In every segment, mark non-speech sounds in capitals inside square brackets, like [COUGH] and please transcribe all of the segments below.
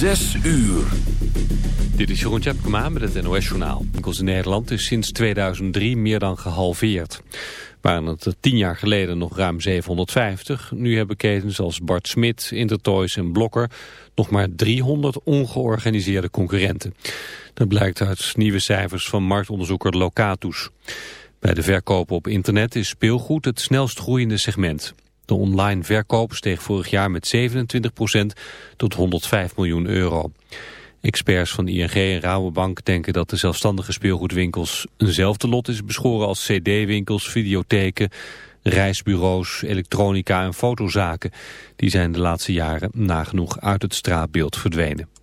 Zes uur. Dit is Jeroen Tjepkema met het NOS-journaal. Winkels in Nederland is sinds 2003 meer dan gehalveerd. Waren het tien jaar geleden nog ruim 750. Nu hebben ketens als Bart Smit, Intertoys en Blokker... nog maar 300 ongeorganiseerde concurrenten. Dat blijkt uit nieuwe cijfers van marktonderzoeker Locatus. Bij de verkopen op internet is speelgoed het snelst groeiende segment. De online verkoop steeg vorig jaar met 27% tot 105 miljoen euro. Experts van ING en Rabobank denken dat de zelfstandige speelgoedwinkels eenzelfde lot is beschoren als cd-winkels, videotheken, reisbureaus, elektronica en fotozaken. Die zijn de laatste jaren nagenoeg uit het straatbeeld verdwenen.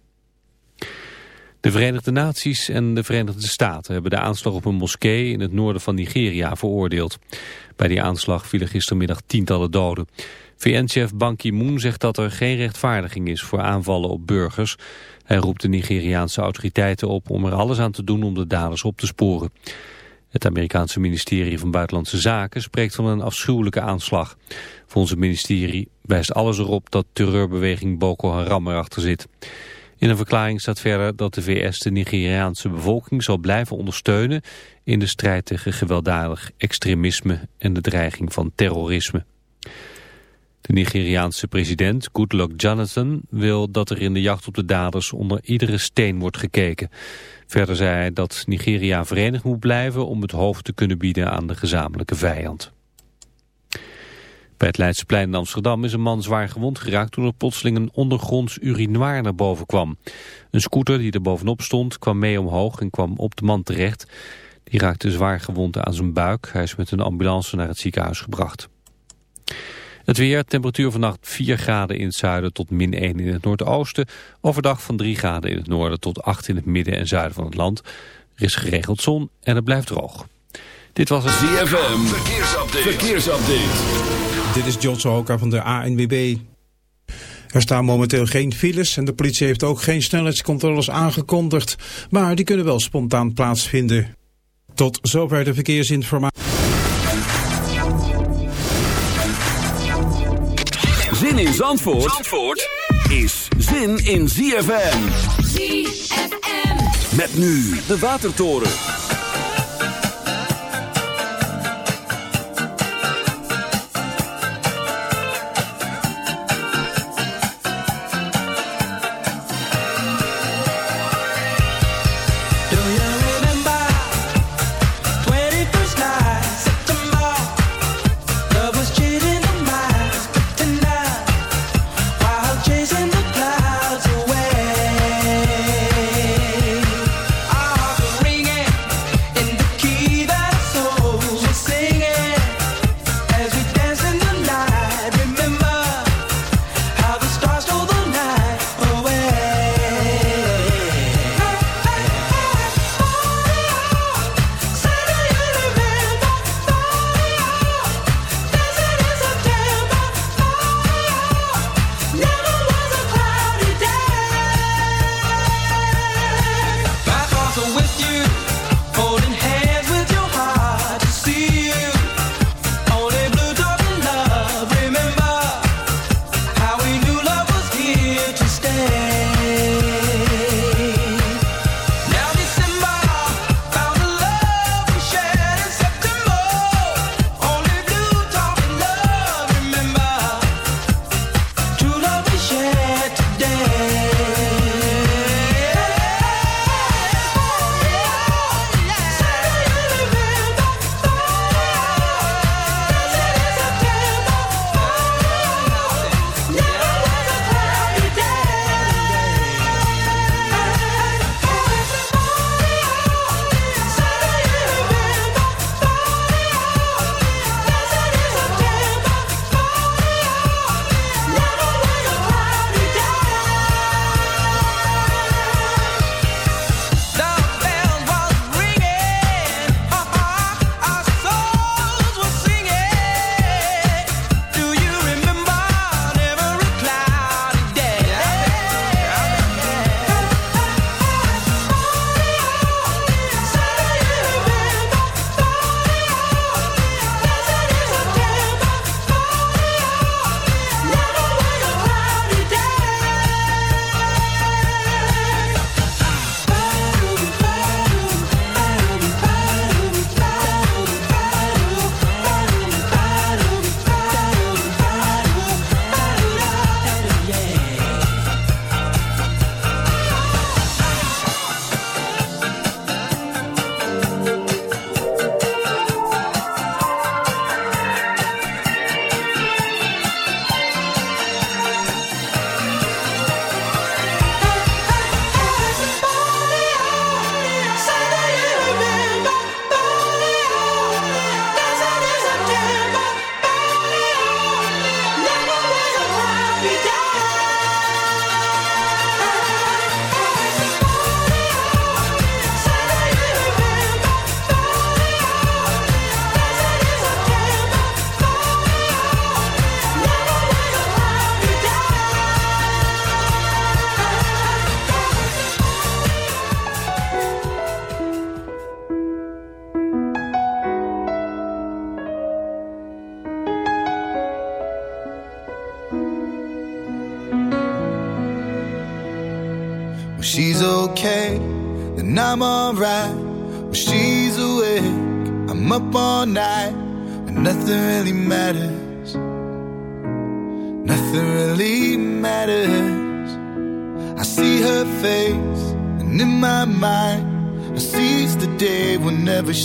De Verenigde Naties en de Verenigde Staten hebben de aanslag op een moskee in het noorden van Nigeria veroordeeld. Bij die aanslag vielen gistermiddag tientallen doden. VN-chef Ban Ki-moon zegt dat er geen rechtvaardiging is voor aanvallen op burgers. Hij roept de Nigeriaanse autoriteiten op om er alles aan te doen om de daders op te sporen. Het Amerikaanse ministerie van Buitenlandse Zaken spreekt van een afschuwelijke aanslag. Volgens het ministerie wijst alles erop dat terreurbeweging Boko Haram erachter zit. In een verklaring staat verder dat de VS de Nigeriaanse bevolking zal blijven ondersteunen in de strijd tegen gewelddadig extremisme en de dreiging van terrorisme. De Nigeriaanse president Goodluck Jonathan wil dat er in de jacht op de daders onder iedere steen wordt gekeken. Verder zei hij dat Nigeria verenigd moet blijven om het hoofd te kunnen bieden aan de gezamenlijke vijand. Bij het Leidseplein in Amsterdam is een man zwaar gewond geraakt toen er plotseling een ondergronds urinoir naar boven kwam. Een scooter die er bovenop stond kwam mee omhoog en kwam op de man terecht. Die raakte zwaar gewond aan zijn buik. Hij is met een ambulance naar het ziekenhuis gebracht. Het weer, temperatuur vannacht 4 graden in het zuiden tot min 1 in het noordoosten. Overdag van 3 graden in het noorden tot 8 in het midden en zuiden van het land. Er is geregeld zon en het blijft droog. Dit was het ZFM, verkeersupdate. verkeersupdate. Dit is John Sohoka van de ANWB. Er staan momenteel geen files en de politie heeft ook geen snelheidscontroles aangekondigd. Maar die kunnen wel spontaan plaatsvinden. Tot zover de verkeersinformatie. Zin in Zandvoort, Zandvoort is zin in ZFM. ZFM. Met nu de Watertoren.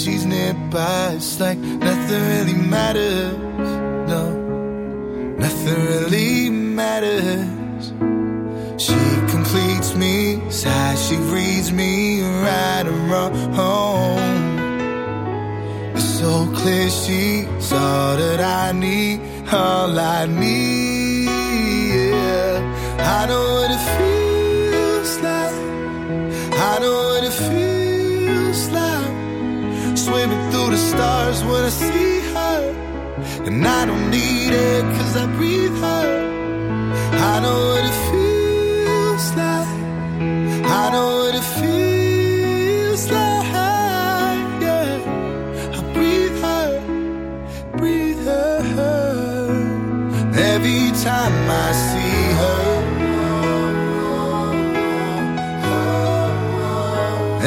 she's nearby. It's like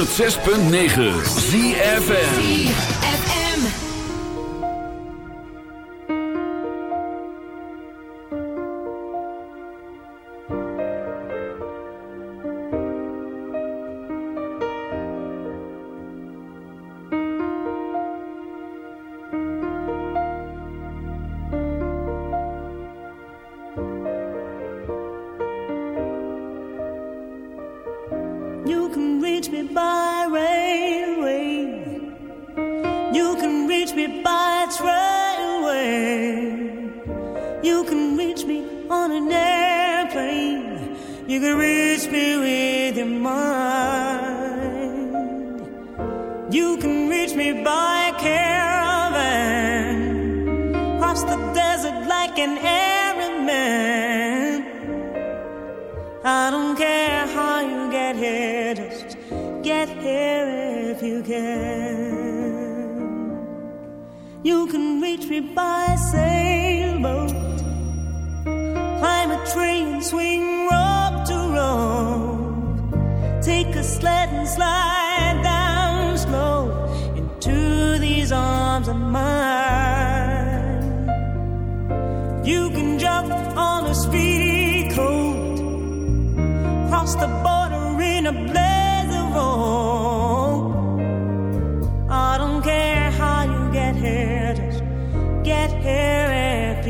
106.9 ZFN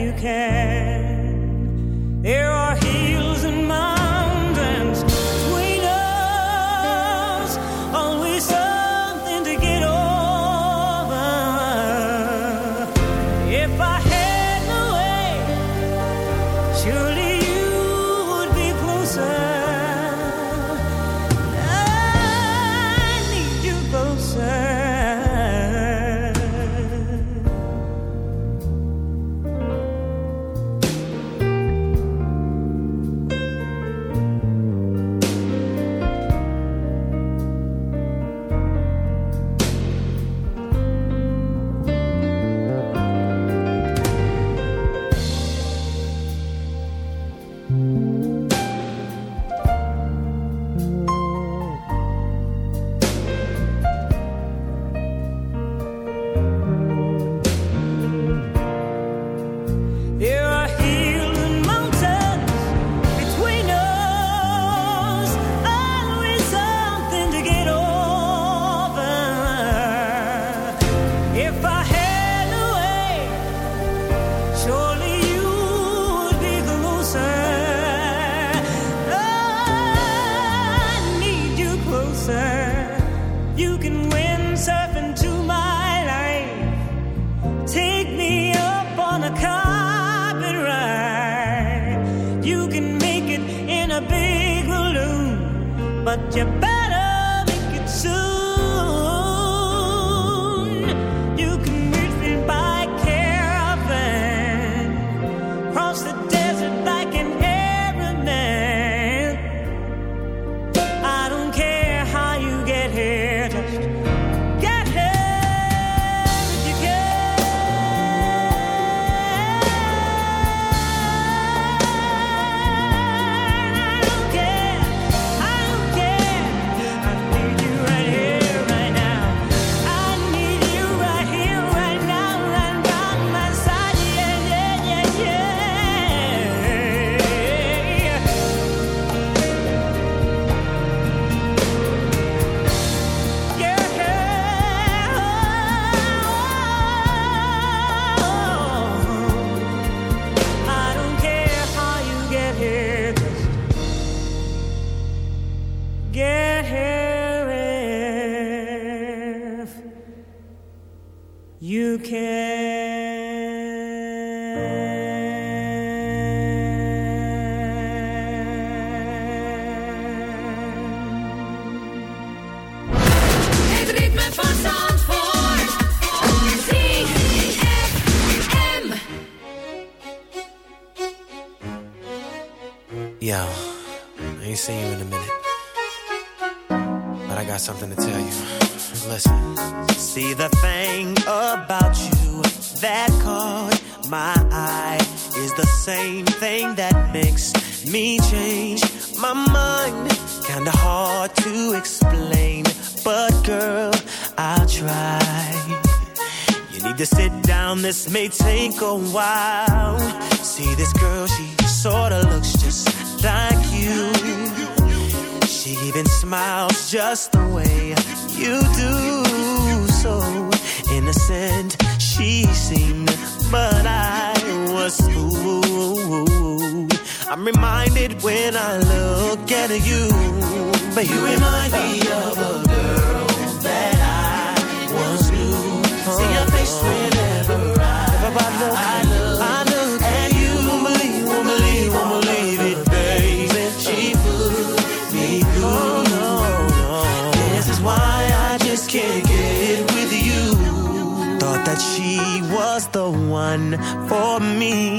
you can. I'm reminded when I look at you. But you remind me of a girl that I once knew. See your face whenever I, I look. I look, I look at you. Won't believe, won't believe, won't believe it, baby. She put me through. Oh, no, no. This is why I just can't get with you. Thought that she was the one for me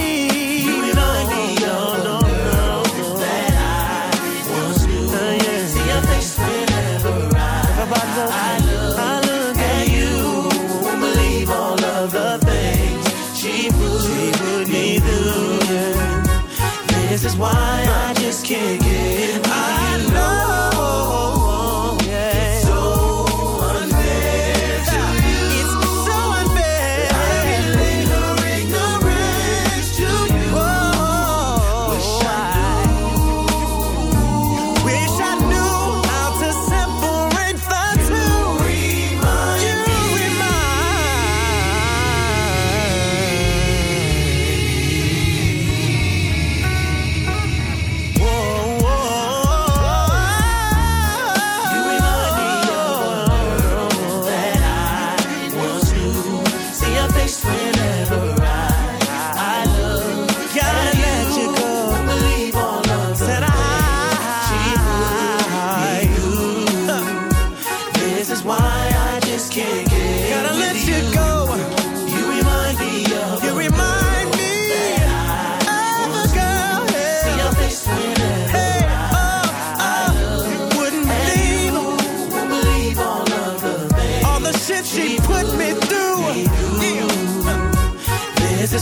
why I just can't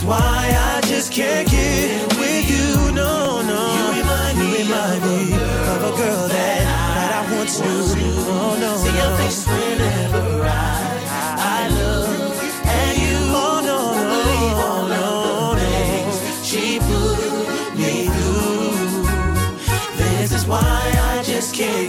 why I just can't get with you. No, no. You remind me, of, a girl that, that I once knew. Oh, no, See your face whenever I, I look at you. Oh, no, no, all no, the things she put me through. This is why I just can't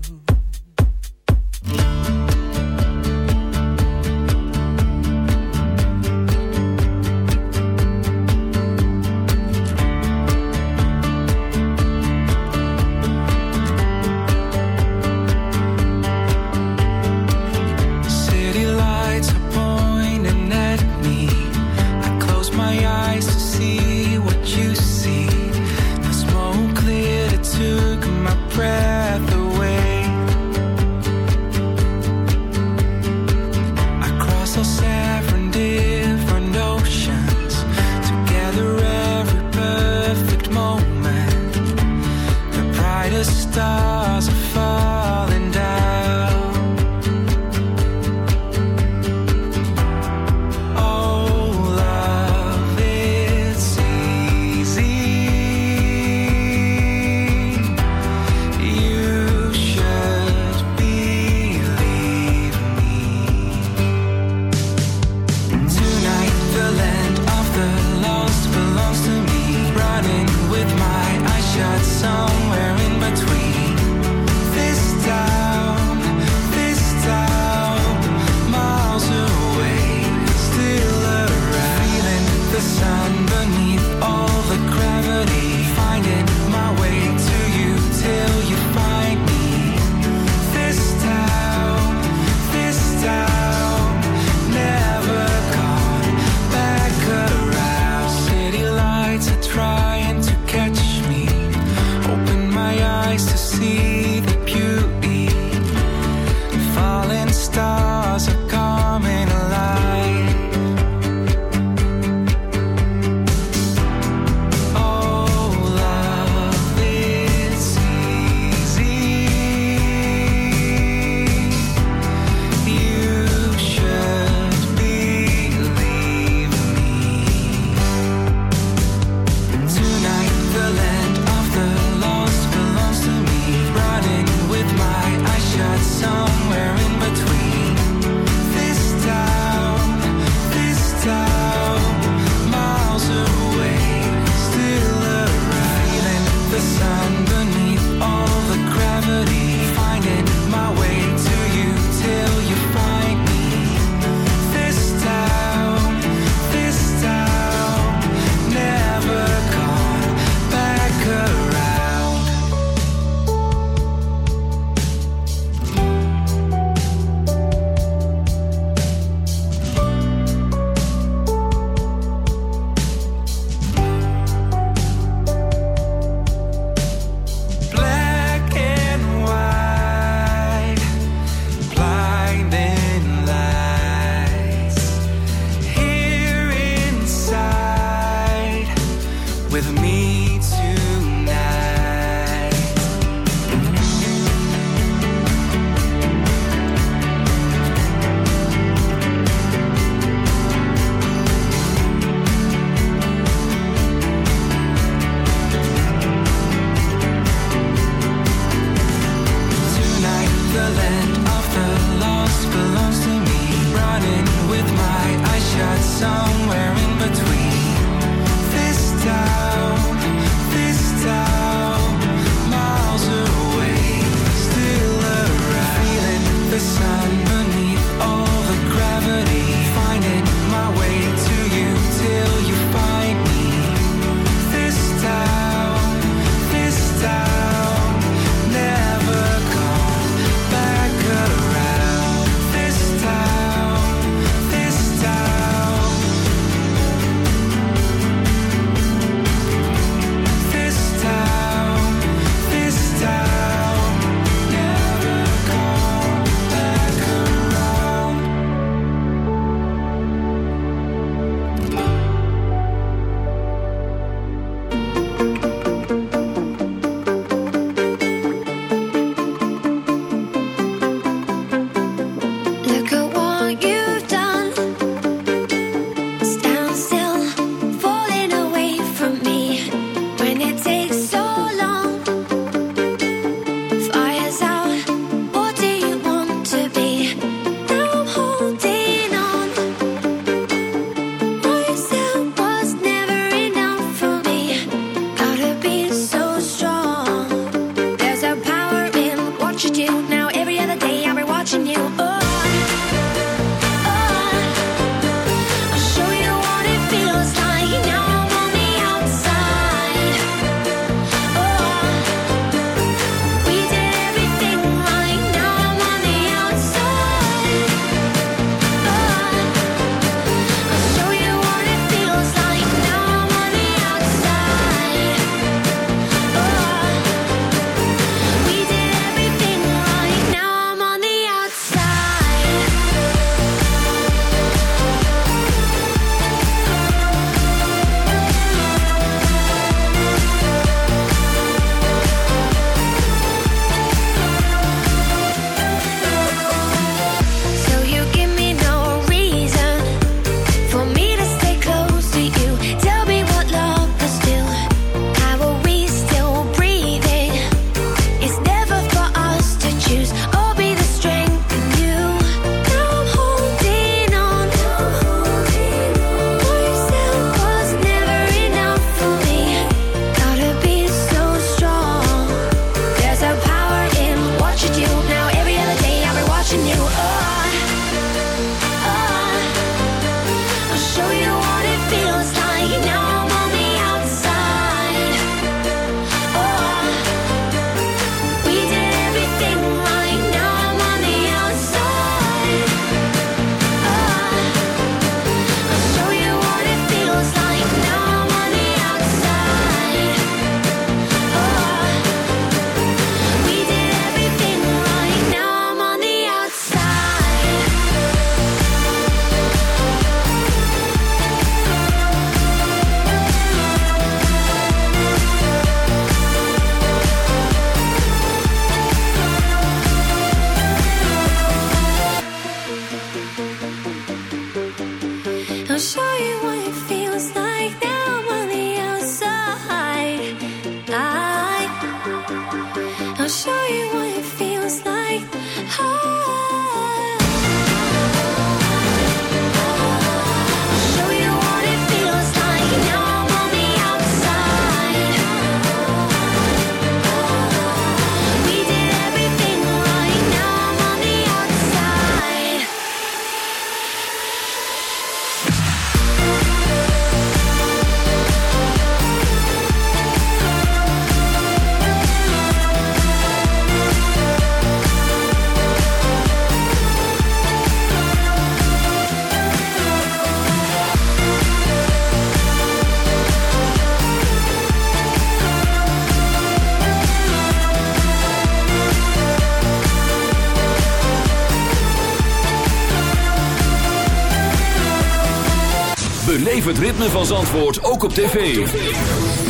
het ritme van Zandvoort ook op tv.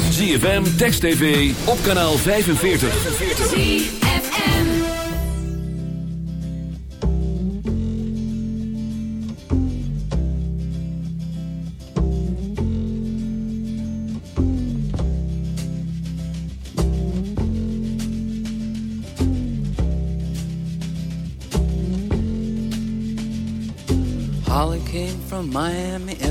ZFM, Text TV, op kanaal 45. ZFM Holly came from Miami,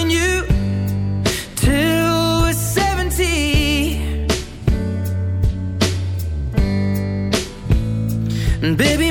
Baby,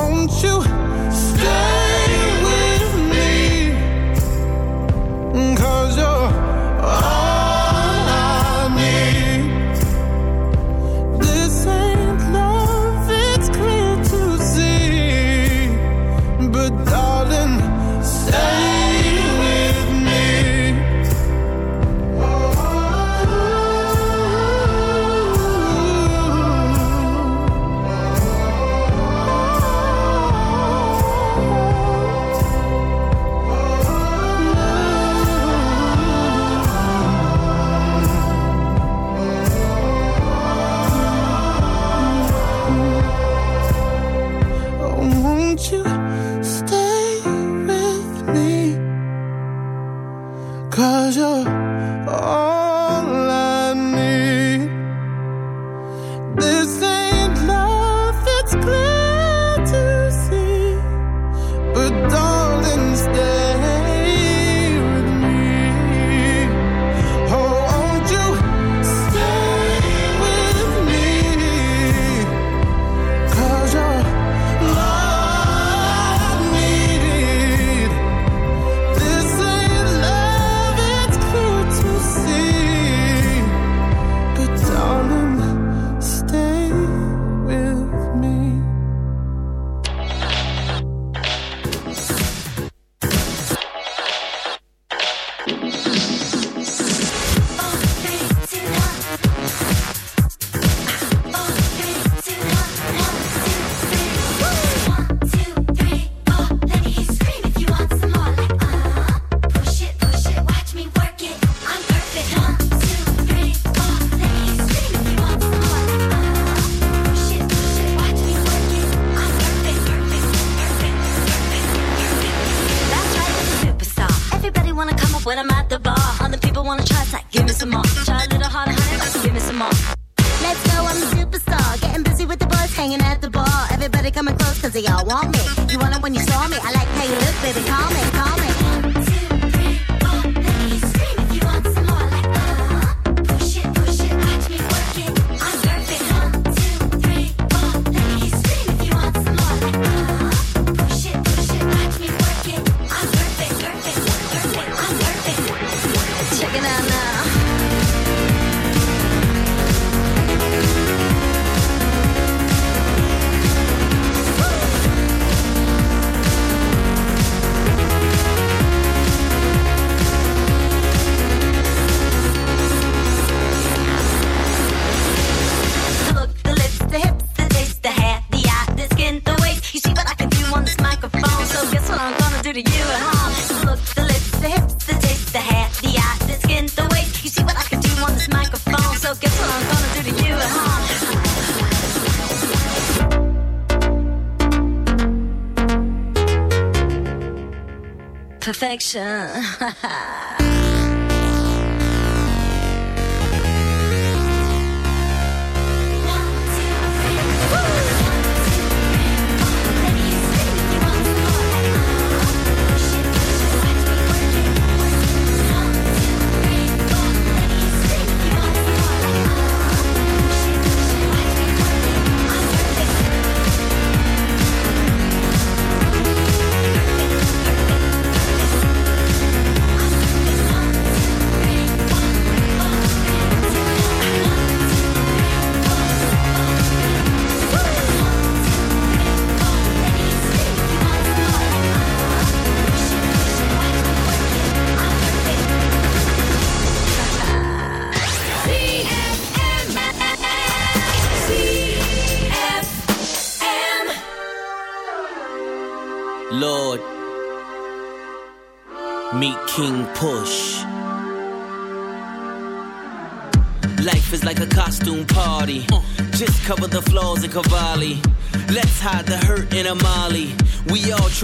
神。哈 [LAUGHS] 哈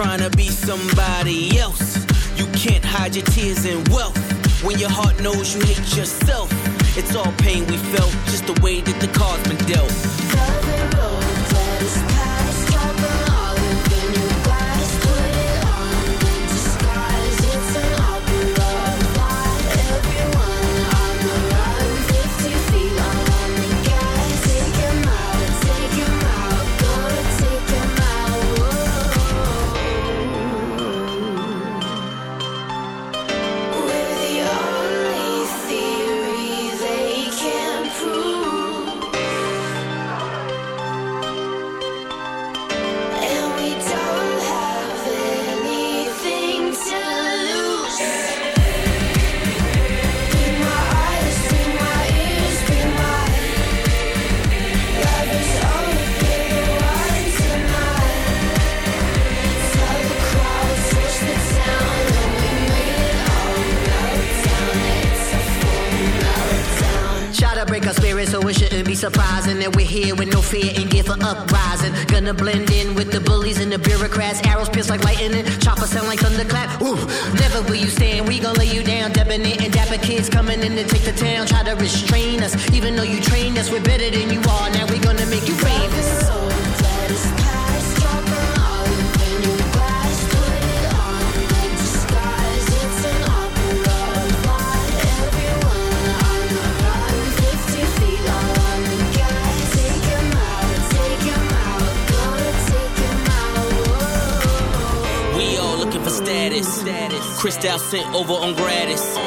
trying to be somebody else. You can't hide your tears and wealth. When your heart knows you hate yourself. It's all pain we felt, just the way that the cards been dealt. Kids coming in to take the town. Try to restrain us, even though you trained us. We're better than you are. Now we're gonna make you famous. We all looking for status. Crystal sent over on gratis.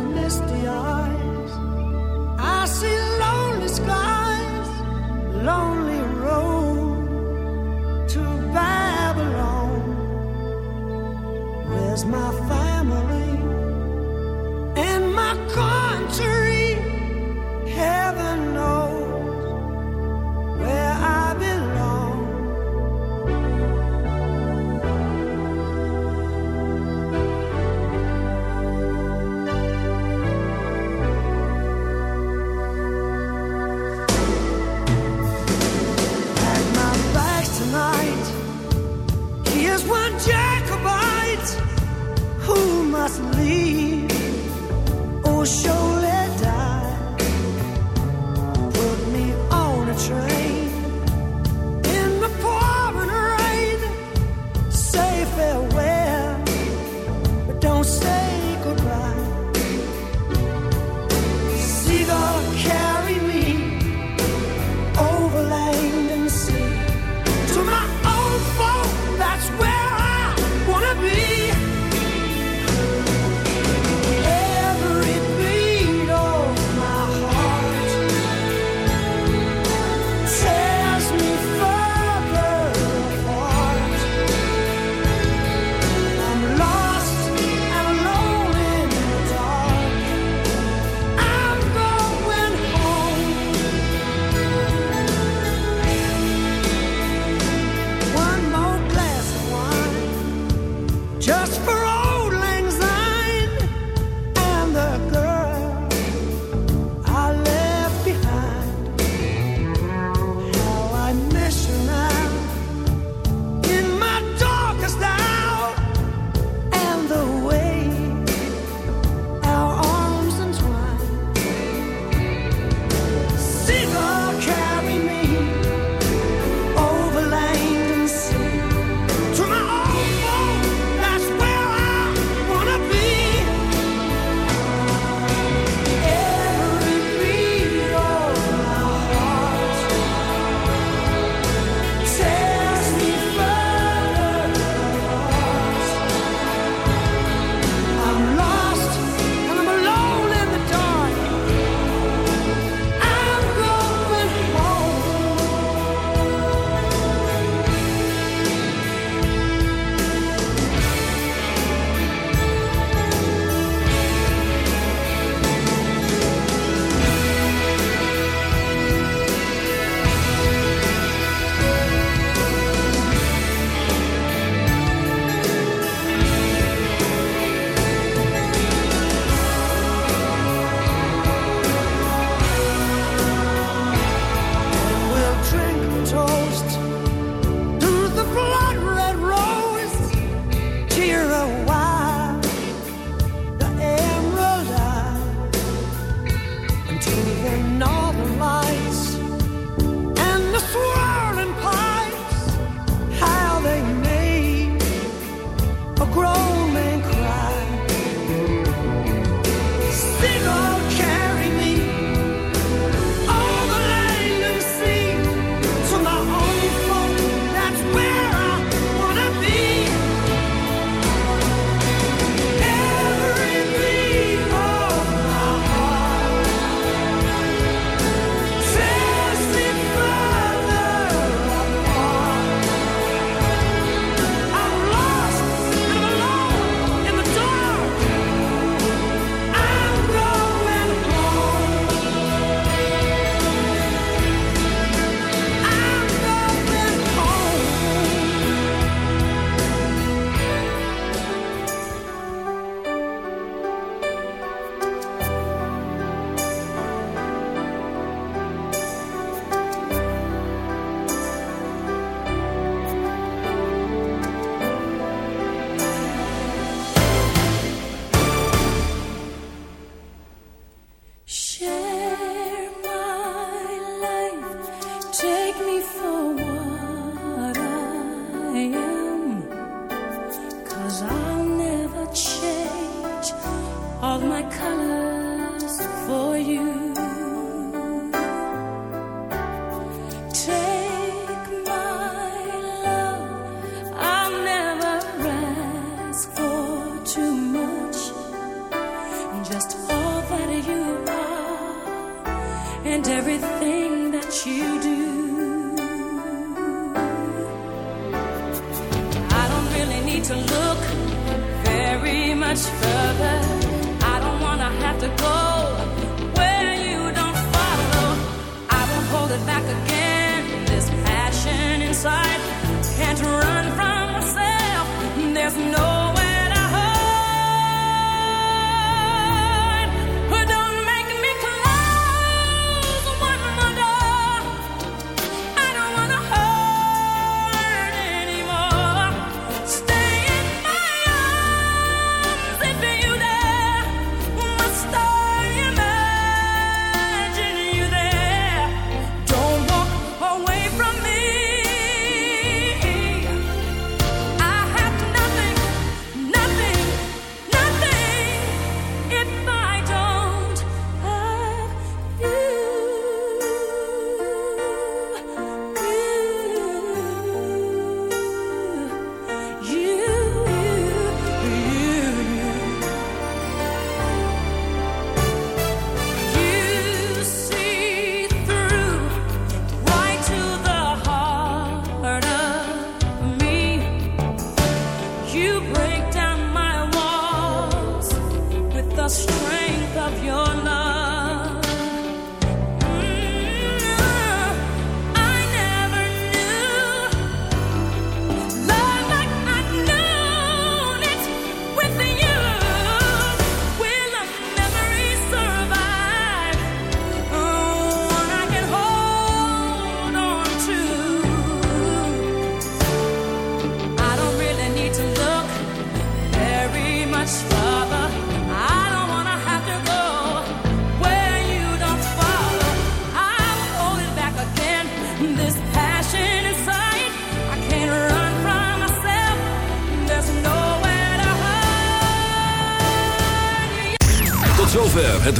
misty eyes.